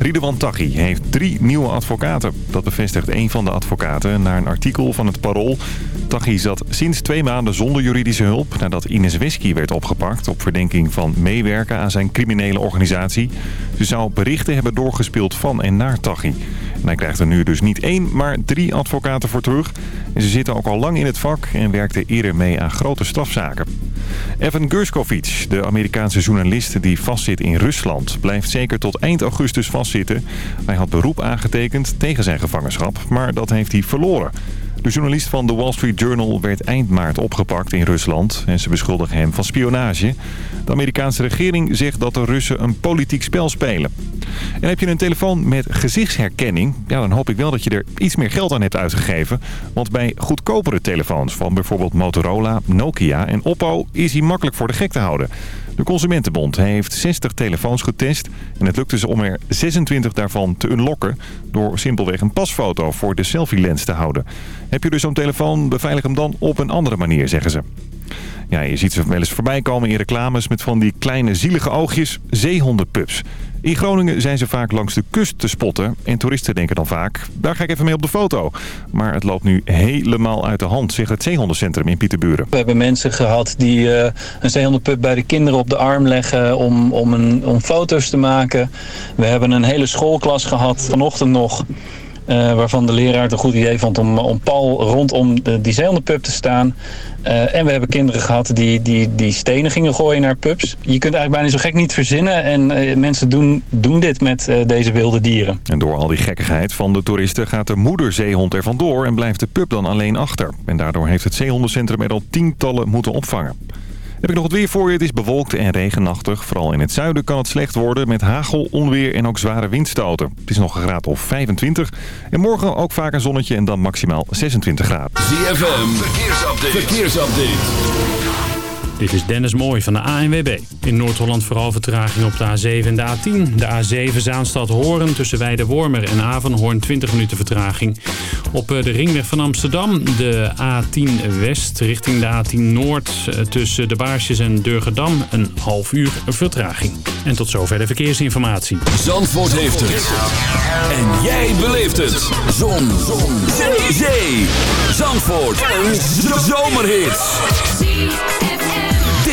Ridwan Taghi heeft drie nieuwe advocaten. Dat bevestigt een van de advocaten naar een artikel van het Parool. Taghi zat sinds twee maanden zonder juridische hulp... nadat Ines Wesky werd opgepakt op verdenking van meewerken aan zijn criminele organisatie. Ze zou berichten hebben doorgespeeld van en naar Taghi. Hij krijgt er nu dus niet één, maar drie advocaten voor terug. En ze zitten ook al lang in het vak en werkten eerder mee aan grote strafzaken. Evan Gershkovich, de Amerikaanse journalist die vastzit in Rusland... blijft zeker tot eind augustus Hij had beroep aangetekend tegen zijn gevangenschap, maar dat heeft hij verloren. De journalist van The Wall Street Journal werd eind maart opgepakt in Rusland... en ze beschuldigen hem van spionage. De Amerikaanse regering zegt dat de Russen een politiek spel spelen. En heb je een telefoon met gezichtsherkenning... Ja, dan hoop ik wel dat je er iets meer geld aan hebt uitgegeven. Want bij goedkopere telefoons van bijvoorbeeld Motorola, Nokia en Oppo... is hij makkelijk voor de gek te houden. De Consumentenbond heeft 60 telefoons getest en het lukte ze om er 26 daarvan te unlocken... door simpelweg een pasfoto voor de selfie-lens te houden. Heb je dus zo'n telefoon, beveilig hem dan op een andere manier, zeggen ze. Ja, je ziet ze wel eens voorbij komen in reclames met van die kleine zielige oogjes, zeehondenpups. In Groningen zijn ze vaak langs de kust te spotten. En toeristen denken dan vaak, daar ga ik even mee op de foto. Maar het loopt nu helemaal uit de hand, zegt het zeehondencentrum in Pieterburen. We hebben mensen gehad die uh, een zeehondenpup bij de kinderen op de arm leggen om, om, een, om foto's te maken. We hebben een hele schoolklas gehad vanochtend nog. Uh, waarvan de leraar het een goed idee vond om, om Paul rondom de, die zeehondenpup te staan. Uh, en we hebben kinderen gehad die, die, die stenen gingen gooien naar pups. Je kunt eigenlijk bijna zo gek niet verzinnen. En uh, mensen doen, doen dit met deze wilde dieren. En door al die gekkigheid van de toeristen gaat de moederzeehond er vandoor... en blijft de pup dan alleen achter. En daardoor heeft het zeehondencentrum er al tientallen moeten opvangen. Heb ik nog het weer voor je. Het is bewolkt en regenachtig. Vooral in het zuiden kan het slecht worden met hagel, onweer en ook zware windstoten. Het is nog een graad of 25. En morgen ook vaak een zonnetje en dan maximaal 26 graden. ZFM, verkeersupdate. verkeersupdate. Dit is Dennis Mooij van de ANWB. In Noord-Holland vooral vertraging op de A7 en de A10. De A7 Zaanstad Horen tussen Weidewormer en Avanhoorn 20 minuten vertraging. Op eh, de ringweg van Amsterdam de A10 West richting de A10 Noord... Eh, tussen de Baarsjes en Durgedam een half uur vertraging. En tot zover de verkeersinformatie. Zandvoort heeft het. En jij beleeft het. Zon. Zon. Zee. Zandvoort. Een zomerhit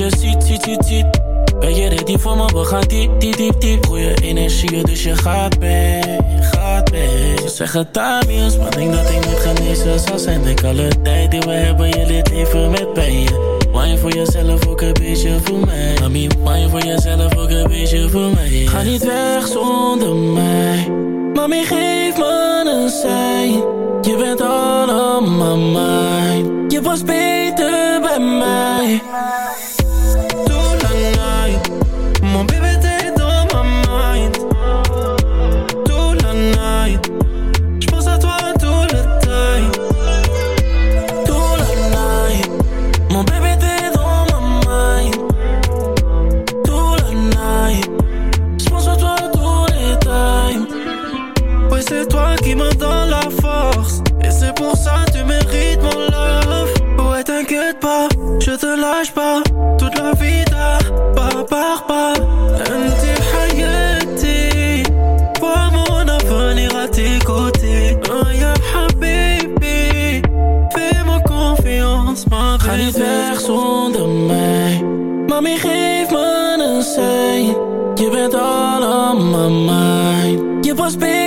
je ziet, ziet, ziet, ziet. Ben je ready voor me? We gaan diep, diep, diep, diep. Goeie energie, dus je gaat mee, gaat mee Ze zeggen tamiels, maar denk dat ik niet genezen zal zijn. Denk alle tijd die we hebben, jullie leert even met pijn Wine voor jezelf, ook een beetje voor mij. Mami, wine voor jezelf, ook een beetje voor mij. Ga niet weg zonder mij. Mami, geef me een sein Je bent allemaal mijn Je was beter bij mij. was big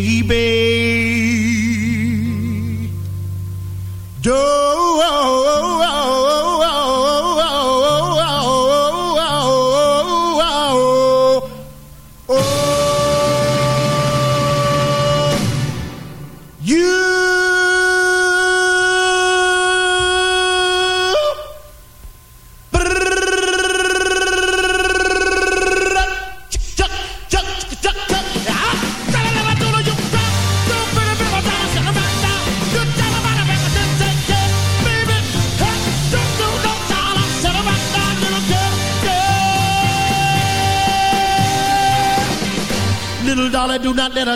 baby.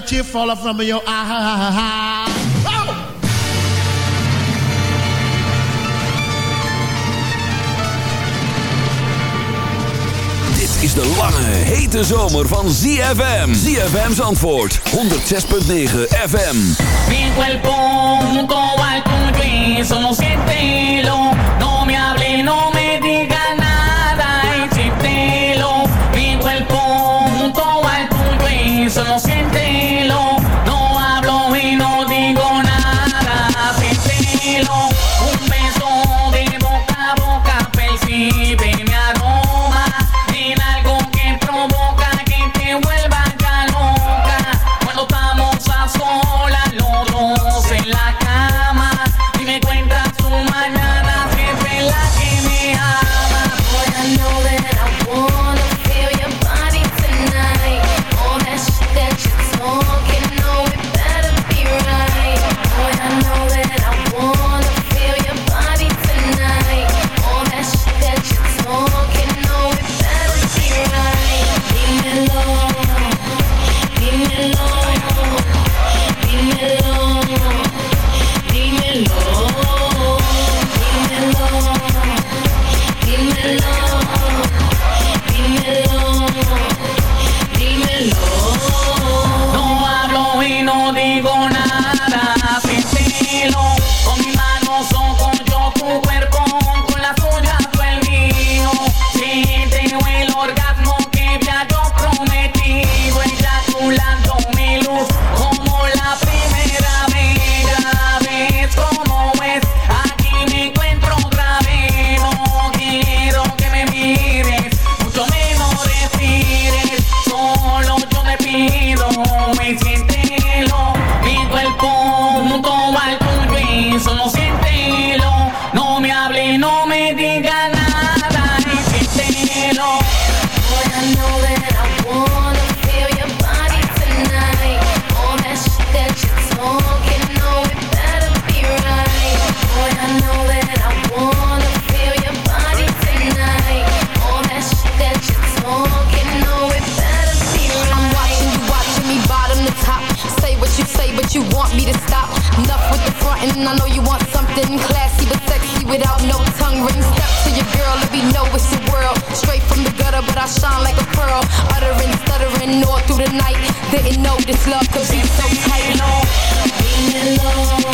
tear from your eye. Dit is de lange, hete zomer van ZFM. ZFM's antwoord, 106.9 FM. night. Didn't know this love could be so tight. Being alone.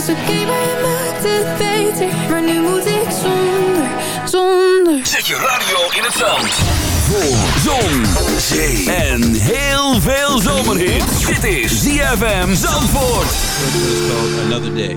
is oké, okay, maar je maakt het beter. Maar nu moet ik zonder, zonder. Zet je radio in het zand. Voor zon, zee en heel veel zomerhit. Dit is ZFM Zandvoort. This is called Another Day.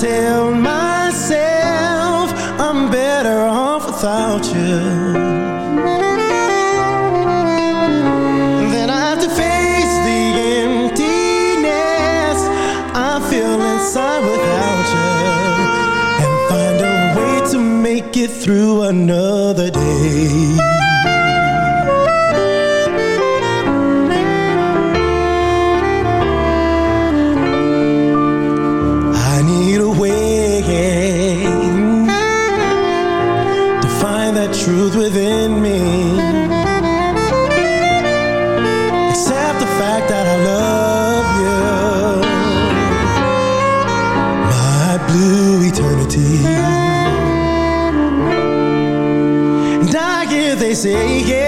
Tell myself I'm better off without you. Then I have to face the emptiness I feel inside without you and find a way to make it through another day. Say, yeah,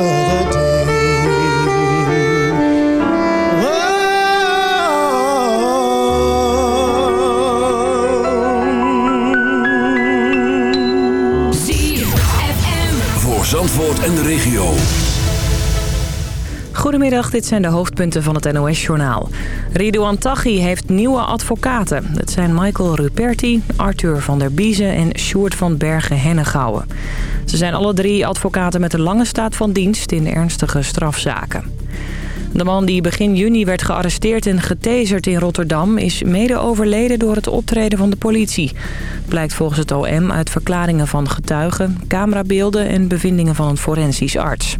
Goedemiddag, dit zijn de hoofdpunten van het NOS-journaal. Ridouan Taghi heeft nieuwe advocaten. Dat zijn Michael Ruperti, Arthur van der Biezen en Sjoerd van Bergen-Hennegouwen. Ze zijn alle drie advocaten met een lange staat van dienst in ernstige strafzaken. De man die begin juni werd gearresteerd en getaserd in Rotterdam... is mede overleden door het optreden van de politie. Blijkt volgens het OM uit verklaringen van getuigen, camerabeelden... en bevindingen van een forensisch arts.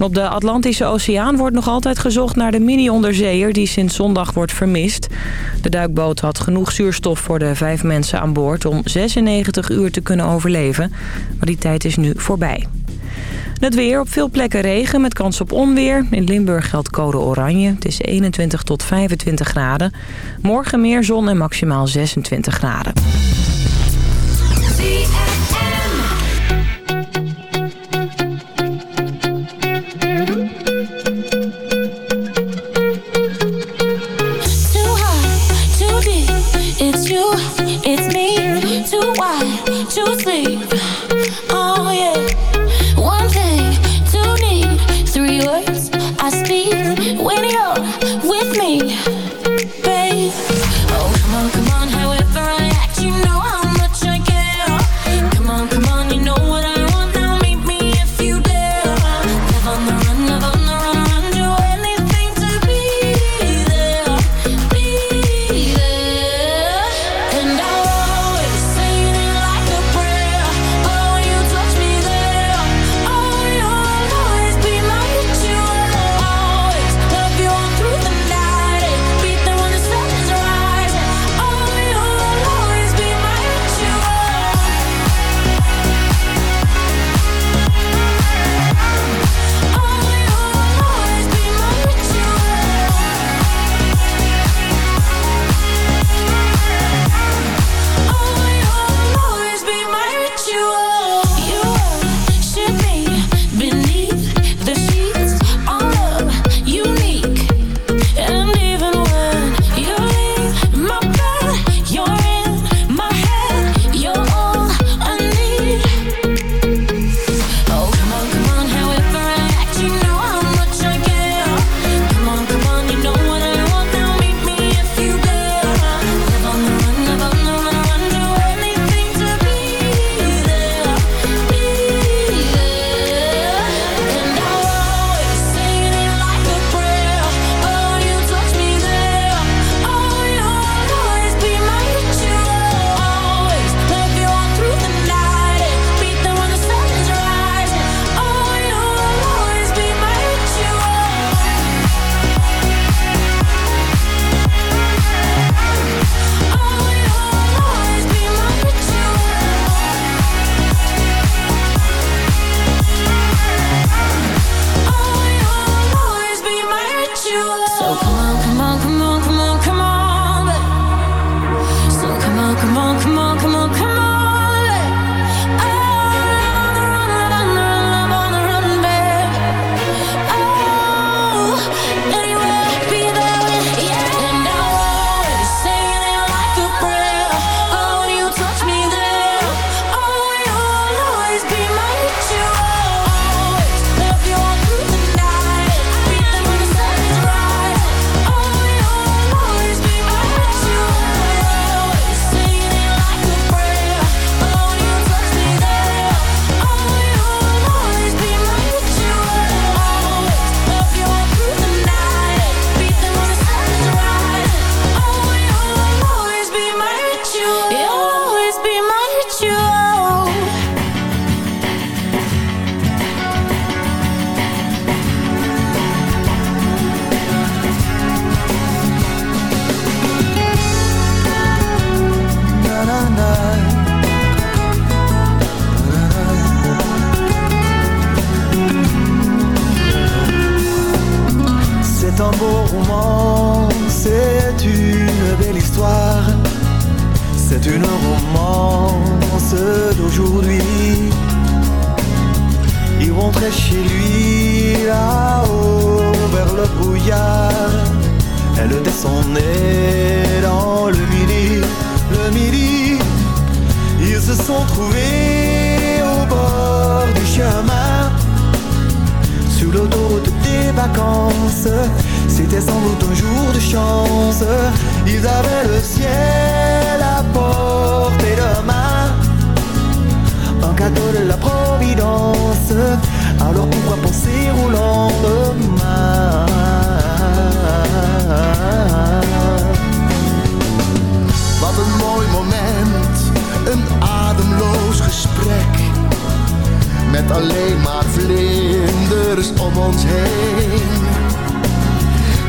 Op de Atlantische Oceaan wordt nog altijd gezocht naar de mini-onderzeeër die sinds zondag wordt vermist. De duikboot had genoeg zuurstof voor de vijf mensen aan boord om 96 uur te kunnen overleven. Maar die tijd is nu voorbij. Het weer op veel plekken regen met kans op onweer. In Limburg geldt code oranje. Het is 21 tot 25 graden. Morgen meer zon en maximaal 26 graden. Avaient le ciel à portée de main, un cadeau de la Providence. Alors pourquoi penser au lendemain Wat een mooi moment, een ademloos gesprek. Met alleen maar vlinders om ons heen.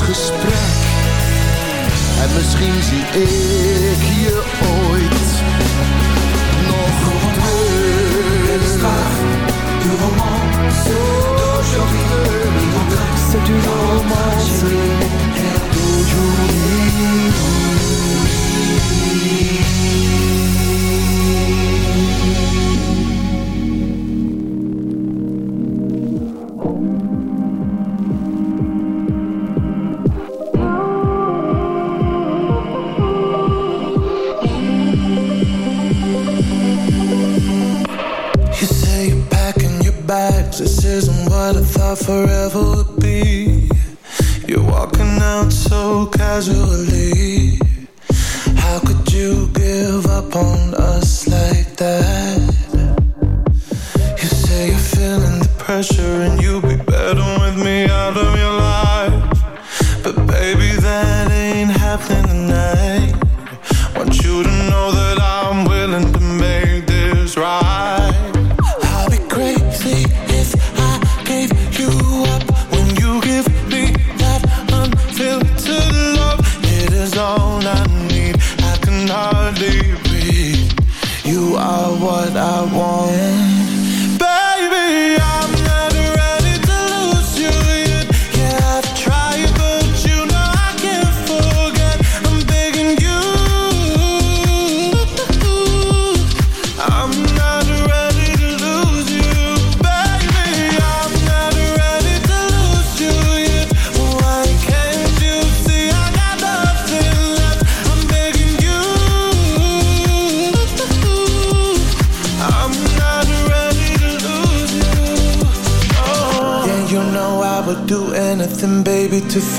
gesprek. En misschien zie ik je ooit nog terug. Du romance d'aujourd'hui. C'est une romance You forever would be. You're walking out so casually. How could you give up on us like that? You say you're feeling the pressure and you'll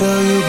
tell you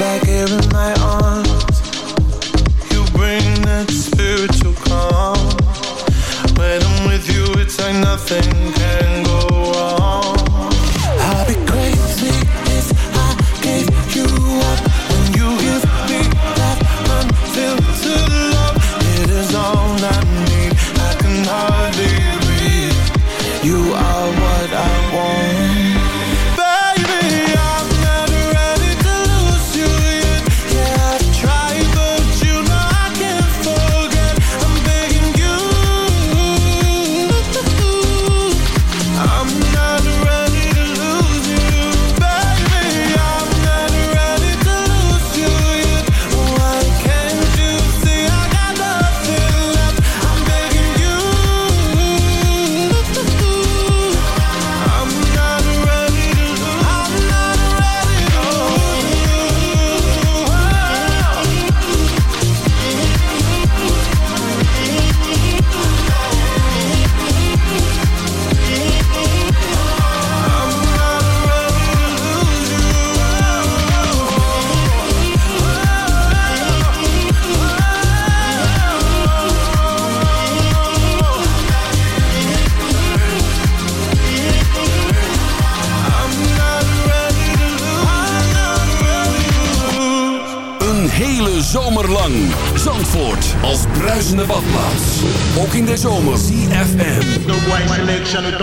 je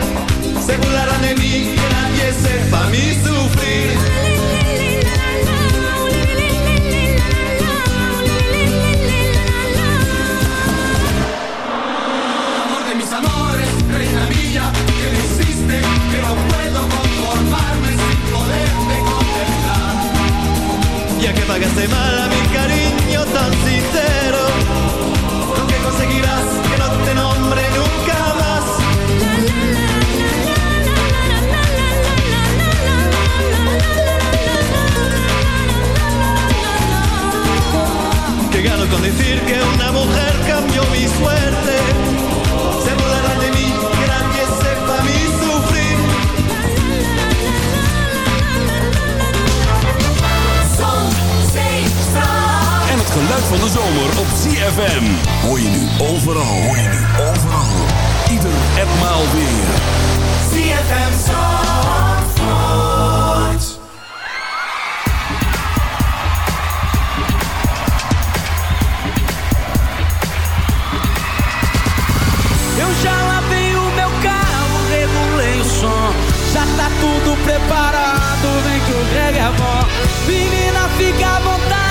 Se burlarán de mí, que nadie sepa mi sufrir. Amor de mis amores, reina mía, que me hiciste que no puedo conformarme sin poderte contemplar. Ya que pagaste mal a mi cariño tan sincero, lo que conseguirás van de zomer op CFM. Hoor je nu overal. Hoor je nu overal. Ieder en maal weer. CFM Zandvoort. Eu já lavei o meu carro, regulei o som. Já tá tudo preparado, vem que o Greg é bom. Menina, fica à vontade,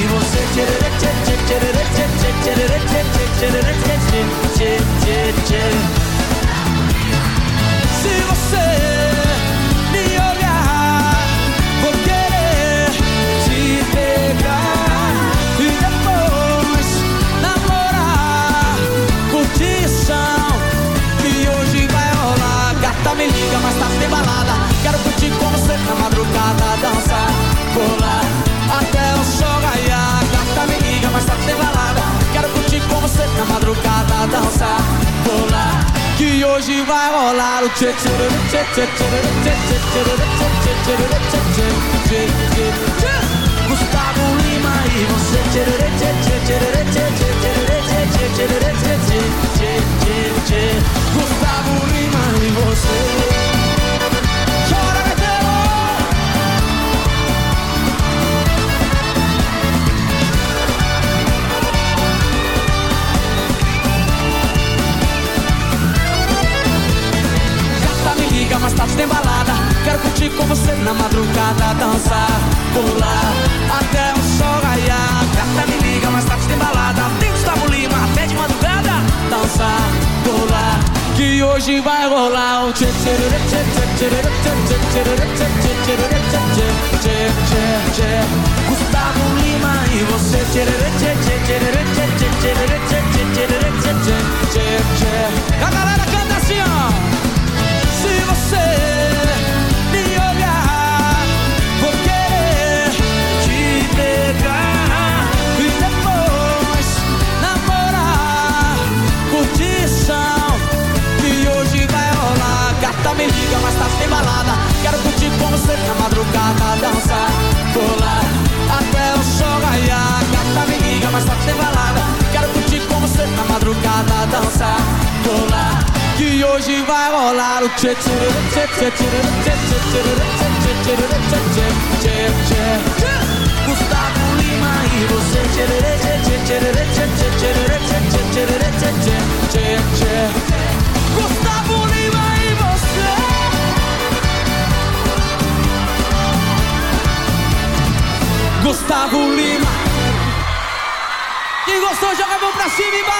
e você tchê, tchê, tchê, tchê, tchê, tchê, tchê, tchê, tchê, tchê, tchê. Se você me olhar, vou querer te pegar e depois namorar, curtição que hoje vai rolar. Gata me liga, mas tá sem balada. Hoje vai rolar o tchê tchê tchê tchê tchê tchê tchê Gustavo Lima e você tchê tchê tchê tchê tchê tchê tchê tchê Gustavo Lima e você balada Quero curtir com você na madrugada Dançar, pular, até o sol raiar Gata, me liga, mais tarde tem balada Tem Gustavo Lima, até de madrugada Dançar, pular Que hoje vai rolar o tchê tchê tchê tchê tchê tchê tchê Gustavo Lima e você tchê tchê tchê tchê tchê tchê tchê tchê tchê tchê tchê A galera canta assim, ó se você e depois namorar. curtir Curtição que hoje vai rolar. Gata me liga, mas tá sem balada. Quero curtir com você na madrugada, dançar, pular até o sol raiar. Gata me liga, mas tá sem balada. Quero curtir com você na madrugada, dançar, pular. Que hoje vai rolar o tchê tchê tchê tchê tchê tchê tchê tchê tchê tchê tchê tchê tchê Gustavo Lima e você. Tchê, tchê, tchê, tchê, tchê, tchê, tchê, tchê, tchê, tchê. Gustavo Lima e você. Gustavo Lima. Quem gostou, joga a mão pra cima e vai.